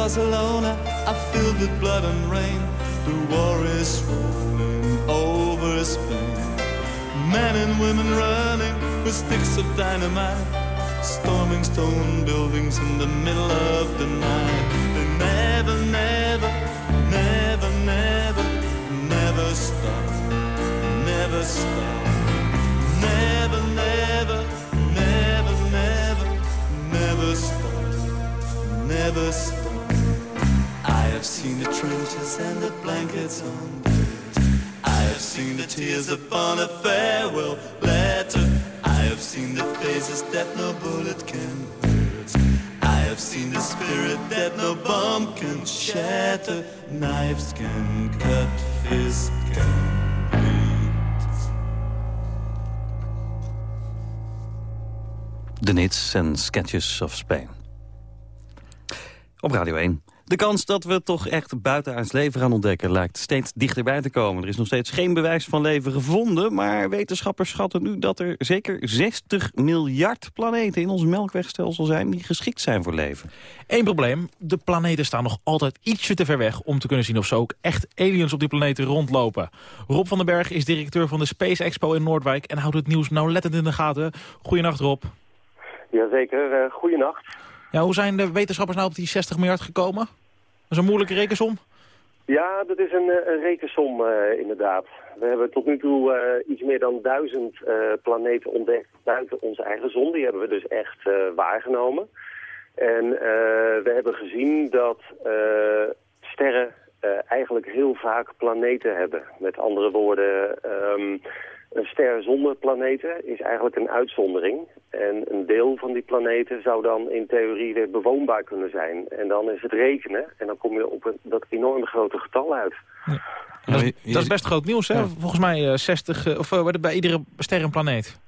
Barcelona are filled with blood and rain. The war is rolling over Spain. Men and women running with sticks of dynamite, storming stone buildings in the middle of the night. They never, never, never, never, never stop, never stop. Never, never, never, never, never stop, never stop. Seen the trenches and the blankets on beds. I have seen the tears upon a farewell letter. I have seen the faces that no bullet can hurt. I have seen the spirit that no bomb can shatter. Knives can cut, fists can De Nits en Sketches of Spain. Op Radio 1. De kans dat we toch echt buitenaards leven gaan ontdekken... lijkt steeds dichterbij te komen. Er is nog steeds geen bewijs van leven gevonden... maar wetenschappers schatten nu dat er zeker 60 miljard planeten... in ons melkwegstelsel zijn die geschikt zijn voor leven. Eén probleem, de planeten staan nog altijd ietsje te ver weg... om te kunnen zien of zo ook echt aliens op die planeten rondlopen. Rob van den Berg is directeur van de Space Expo in Noordwijk... en houdt het nieuws nauwlettend in de gaten. Goedenacht Rob. Jazeker, uh, goeienacht. Ja, hoe zijn de wetenschappers nou op die 60 miljard gekomen? Dat is een moeilijke rekensom. Ja, dat is een, eh, een rekensom uh, inderdaad. We hebben tot nu toe uh, iets meer dan duizend planeten ontdekt buiten onze eigen zon. Die hebben we dus echt waargenomen. En we hebben gezien dat sterren eigenlijk heel vaak planeten hebben. Met andere woorden, um, een ster zonder planeten is eigenlijk een uitzondering. En een deel van die planeten zou dan in theorie weer bewoonbaar kunnen zijn. En dan is het rekenen en dan kom je op een, dat enorm grote getal uit. Ja. Dat, is, dat, is, best groot nieuws, hè? Ja. Volgens mij uh, 60, uh, of uh, bij iedere ster een planeet.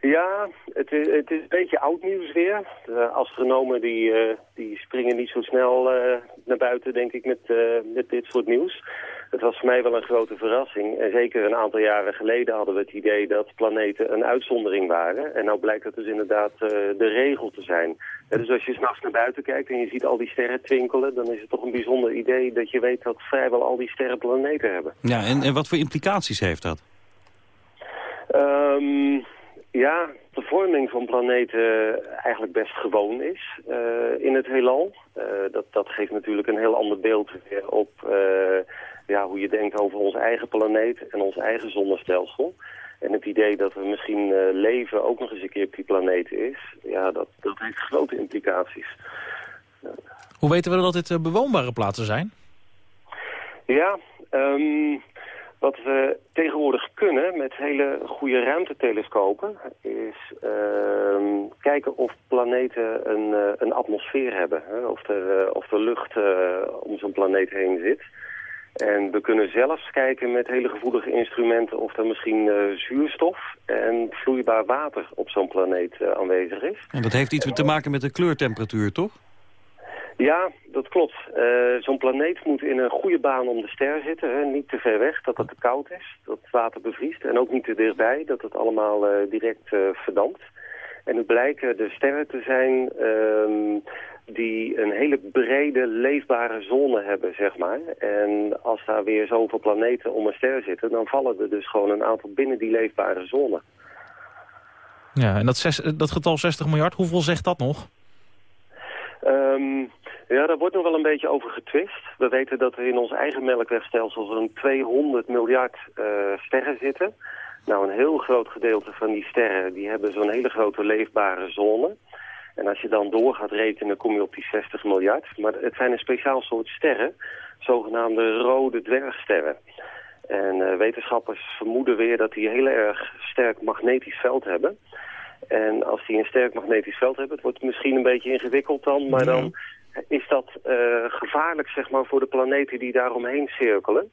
Ja, het is, het is een beetje oud nieuws weer. De astronomen die, uh, die springen niet zo snel uh, naar buiten, denk ik, met, uh, met dit soort nieuws. Het was voor mij wel een grote verrassing. En zeker een aantal jaren geleden hadden we het idee dat planeten een uitzondering waren. En nou blijkt dat dus inderdaad de regel te zijn. Dus als je s'nachts naar buiten kijkt en je ziet al die sterren twinkelen... dan is het toch een bijzonder idee dat je weet dat vrijwel al die sterren planeten hebben. Ja, en, en wat voor implicaties heeft dat? Um, ja, de vorming van planeten eigenlijk best gewoon is uh, in het heelal. Uh, dat, dat geeft natuurlijk een heel ander beeld weer op uh, ja, hoe je denkt over onze eigen planeet en ons eigen zonnestelsel. En het idee dat er misschien leven ook nog eens een keer op die planeet is, ja, dat, dat heeft grote implicaties. Hoe weten we dat dit bewoonbare plaatsen zijn? Ja, um, wat we tegenwoordig kunnen met hele goede ruimtetelescopen is uh, kijken of planeten een, uh, een atmosfeer hebben. Hè? Of, er, of er lucht om zo'n planeet heen zit. En we kunnen zelfs kijken met hele gevoelige instrumenten of er misschien zuurstof en vloeibaar water op zo'n planeet aanwezig is. En dat heeft iets te maken met de kleurtemperatuur, toch? Ja, dat klopt. Uh, Zo'n planeet moet in een goede baan om de ster zitten. Hè? Niet te ver weg, dat het te koud is, dat het water bevriest. En ook niet te dichtbij, dat het allemaal direct verdampt. En het blijken de sterren te zijn um, die een hele brede leefbare zone hebben, zeg maar. En als daar weer zoveel planeten om een ster zitten... dan vallen er dus gewoon een aantal binnen die leefbare zone. Ja, en dat, zes, dat getal 60 miljard, hoeveel zegt dat nog? Um, ja, daar wordt nog wel een beetje over getwist. We weten dat er in ons eigen melkwegstelsel zo'n 200 miljard uh, sterren zitten. Nou, een heel groot gedeelte van die sterren die hebben zo'n hele grote leefbare zone. En als je dan door gaat rekenen, kom je op die 60 miljard. Maar het zijn een speciaal soort sterren, zogenaamde rode dwergsterren. En uh, wetenschappers vermoeden weer dat die heel erg sterk magnetisch veld hebben. En als die een sterk magnetisch veld hebben, het wordt misschien een beetje ingewikkeld dan, maar dan is dat uh, gevaarlijk zeg maar, voor de planeten die daaromheen cirkelen.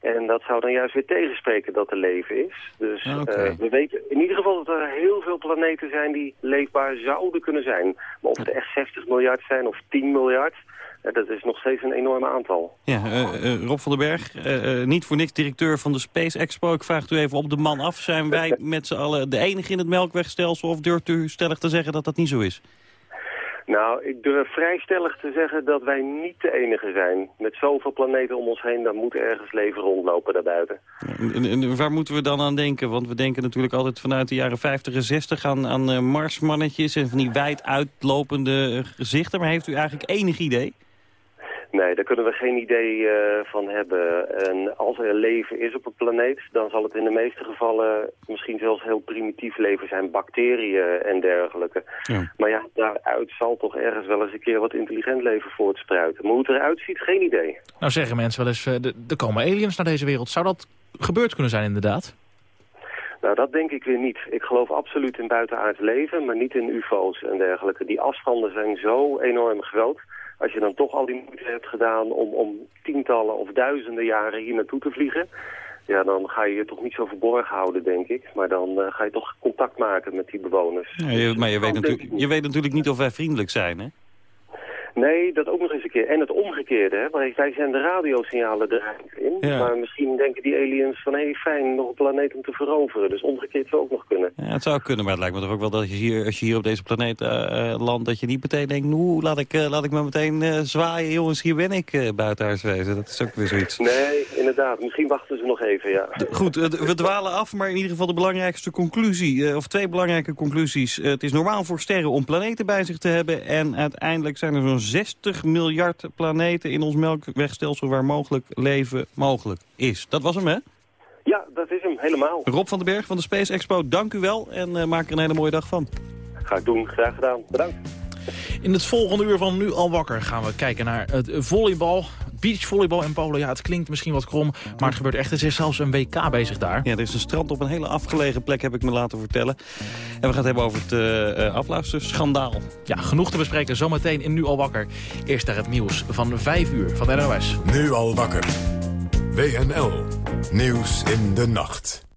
En dat zou dan juist weer tegenspreken dat er leven is. Dus okay. uh, we weten in ieder geval dat er heel veel planeten zijn die leefbaar zouden kunnen zijn. Maar of het echt 60 miljard zijn of 10 miljard, uh, dat is nog steeds een enorm aantal. Ja, uh, Rob van den Berg, niet voor niks directeur van de Space Expo. Ik vraag u even op de man af. Zijn wij met z'n allen de enige in het melkwegstelsel of durft u stellig te zeggen dat dat niet zo is? Nou, ik durf vrij stellig te zeggen dat wij niet de enige zijn. Met zoveel planeten om ons heen, dan moet ergens leven rondlopen daarbuiten. En, en waar moeten we dan aan denken? Want we denken natuurlijk altijd vanuit de jaren 50 en 60 aan, aan eh, marsmannetjes... en van die wijd uitlopende eh, gezichten. Maar heeft u eigenlijk enig idee? Nee, daar kunnen we geen idee eh, van hebben. En als er leven is op een planeet, dan zal het in de meeste gevallen misschien zelfs heel primitief leven zijn, bacteriën en dergelijke. Ja. Maar ja, daaruit zal toch ergens wel eens een keer wat intelligent leven voortspruiten. Maar hoe het eruit ziet, geen idee. Nou zeggen mensen wel eens, eh, er komen aliens naar deze wereld. Zou dat gebeurd kunnen zijn inderdaad? Nou, dat denk ik weer niet. Ik geloof absoluut in buitenaards leven, maar niet in ufo's en dergelijke. Die afstanden zijn zo enorm groot. Als je dan toch al die moeite hebt gedaan om, om tientallen of duizenden jaren hier naartoe te vliegen... ja, dan ga je je toch niet zo verborgen houden, denk ik. Maar dan eh, ga je toch contact maken met die bewoners. Ja, je- maar je weet, natuurlijk, je weet natuurlijk niet of wij vriendelijk zijn, hè? Nee, dat ook nog eens een keer. En het omgekeerde, hè. Wij, wij zenden radiosignalen eruit in. Ja. Maar misschien denken die aliens van, hé, hey, fijn, nog een planeet om te veroveren. Dus omgekeerd zou ook nog kunnen. Ja, het zou kunnen, maar het lijkt me toch ook wel dat je hier, als je hier op deze planeet eh, landt... dat je niet meteen denkt, nou, laat ik, eh, laat ik maar meteen zwaaien. Jongens, hier ben ik, uh, buitenhuiswezen. Dat is ook weer zoiets. Nee, inderdaad. Misschien wachten ze nog even, ja. Goed, we dwalen af, maar in ieder geval de belangrijkste conclusie... of twee belangrijke conclusies. Het is normaal voor sterren om planeten bij zich te hebben... en uiteindelijk zijn er zo'n 60 miljard planeten in ons melkwegstelsel... waar mogelijk leven mogelijk is. Dat was hem, hè? Ja, dat is hem, helemaal. Rob van den Berg van de Space Expo, dank u wel en eh, maak er een hele mooie dag van. Ga ik doen, graag gedaan. Bedankt. In het volgende uur van Nu al wakker gaan we kijken naar het volleybal. Beachvolleybal in Polen, ja, het klinkt misschien wat krom, maar het gebeurt echt. Er is zelfs een WK bezig daar. Ja, er is een strand op een hele afgelegen plek, heb ik me laten vertellen. En we gaan het hebben over het uh, uh, afluisterschandaal. Ja, genoeg te bespreken zometeen in Nu al wakker. Eerst naar het nieuws van 5 uur van de NOS. Nu al wakker. WNL. Nieuws in de nacht.